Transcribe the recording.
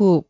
tuk